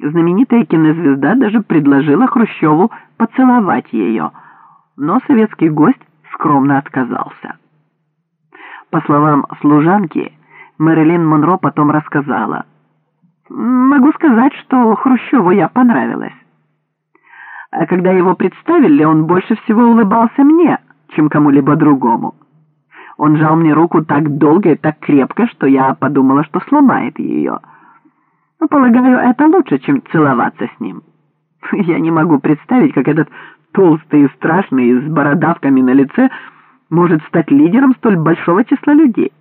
Знаменитая кинозвезда даже предложила Хрущеву поцеловать ее, но советский гость скромно отказался. По словам служанки, Мэрилин Монро потом рассказала. «Могу сказать, что Хрущеву я понравилась. А когда его представили, он больше всего улыбался мне, чем кому-либо другому. Он жал мне руку так долго и так крепко, что я подумала, что сломает ее». Но, полагаю, это лучше, чем целоваться с ним. Я не могу представить, как этот толстый и страшный, с бородавками на лице, может стать лидером столь большого числа людей.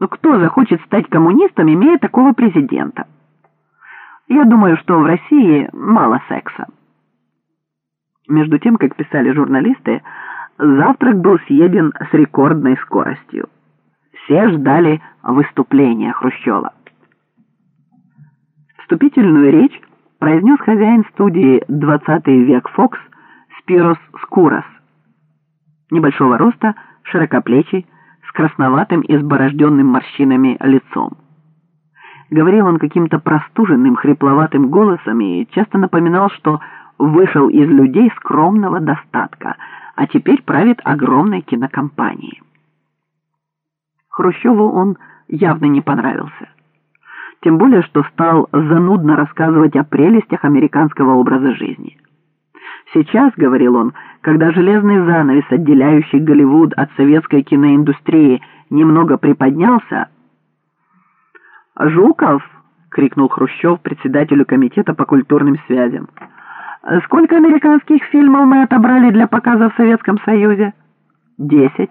Но кто захочет стать коммунистом, имея такого президента? Я думаю, что в России мало секса. Между тем, как писали журналисты, завтрак был съеден с рекордной скоростью. Все ждали выступления Хрущева. Вступительную речь произнес хозяин студии «20 век Фокс» Спирос Скурос. Небольшого роста, широкоплечий, с красноватым и изборожденным морщинами лицом. Говорил он каким-то простуженным, хрипловатым голосом и часто напоминал, что вышел из людей скромного достатка, а теперь правит огромной кинокомпанией. Хрущеву он явно не понравился тем более что стал занудно рассказывать о прелестях американского образа жизни. Сейчас, говорил он, когда железный занавес, отделяющий Голливуд от советской киноиндустрии, немного приподнялся, «Жуков!» — крикнул Хрущев председателю комитета по культурным связям. «Сколько американских фильмов мы отобрали для показа в Советском Союзе?» «Десять».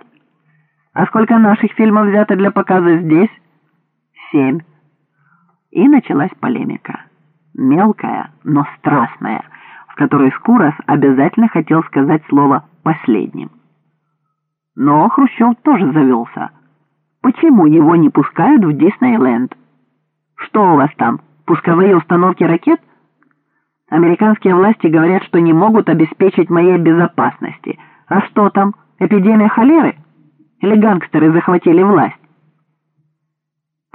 «А сколько наших фильмов взято для показа здесь?» «Семь». И началась полемика. Мелкая, но страстная, в которой Скурос обязательно хотел сказать слово «последним». Но Хрущев тоже завелся. Почему его не пускают в Диснейленд? Что у вас там, пусковые установки ракет? Американские власти говорят, что не могут обеспечить моей безопасности. А что там, эпидемия холеры? Или гангстеры захватили власть?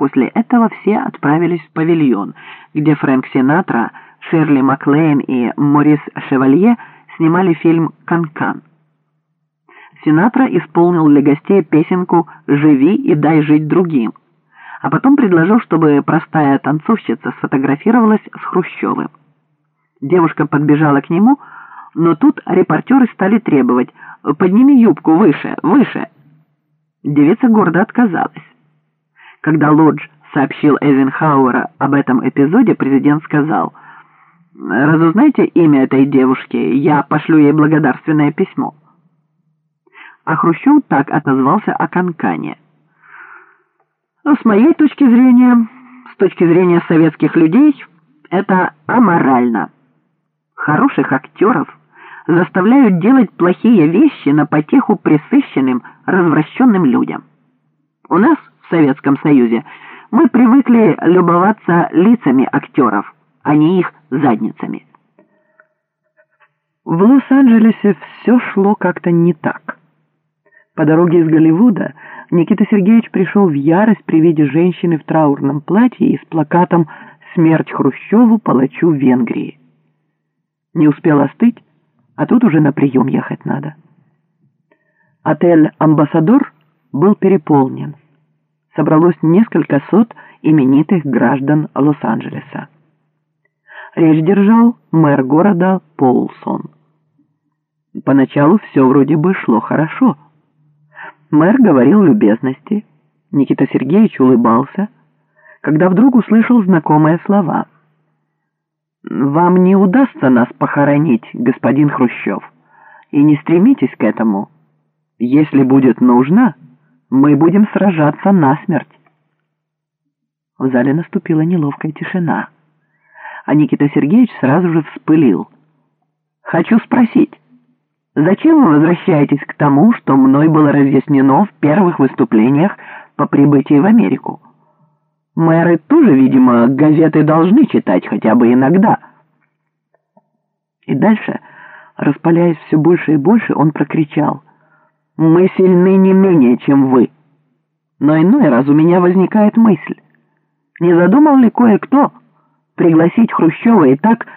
После этого все отправились в павильон, где Фрэнк Синатра, Шерли Маклейн и Морис Шевалье снимали фильм «Канкан». Синатра исполнил для гостей песенку «Живи и дай жить другим», а потом предложил, чтобы простая танцовщица сфотографировалась с Хрущевым. Девушка подбежала к нему, но тут репортеры стали требовать «Подними юбку выше, выше». Девица гордо отказалась. Когда Лодж сообщил Эйзенхауэра об этом эпизоде, президент сказал, «Разузнайте имя этой девушки, я пошлю ей благодарственное письмо». А Хрущев так отозвался о Канкане. «С моей точки зрения, с точки зрения советских людей, это аморально. Хороших актеров заставляют делать плохие вещи на потеху присыщенным, развращенным людям. У нас Советском Союзе, мы привыкли любоваться лицами актеров, а не их задницами. В Лос-Анджелесе все шло как-то не так. По дороге из Голливуда Никита Сергеевич пришел в ярость при виде женщины в траурном платье и с плакатом «Смерть Хрущеву, палачу Венгрии». Не успел остыть, а тут уже на прием ехать надо. Отель «Амбассадор» был переполнен собралось несколько сот именитых граждан Лос-Анджелеса. Речь держал мэр города Полсон. Поначалу все вроде бы шло хорошо. Мэр говорил любезности, Никита Сергеевич улыбался, когда вдруг услышал знакомые слова. «Вам не удастся нас похоронить, господин Хрущев, и не стремитесь к этому. Если будет нужно...» Мы будем сражаться насмерть. В зале наступила неловкая тишина. А Никита Сергеевич сразу же вспылил. «Хочу спросить, зачем вы возвращаетесь к тому, что мной было разъяснено в первых выступлениях по прибытии в Америку? Мэры тоже, видимо, газеты должны читать хотя бы иногда». И дальше, распаляясь все больше и больше, он прокричал – мы сильны не менее, чем вы. Но иной раз у меня возникает мысль, не задумал ли кое-кто пригласить Хрущева и так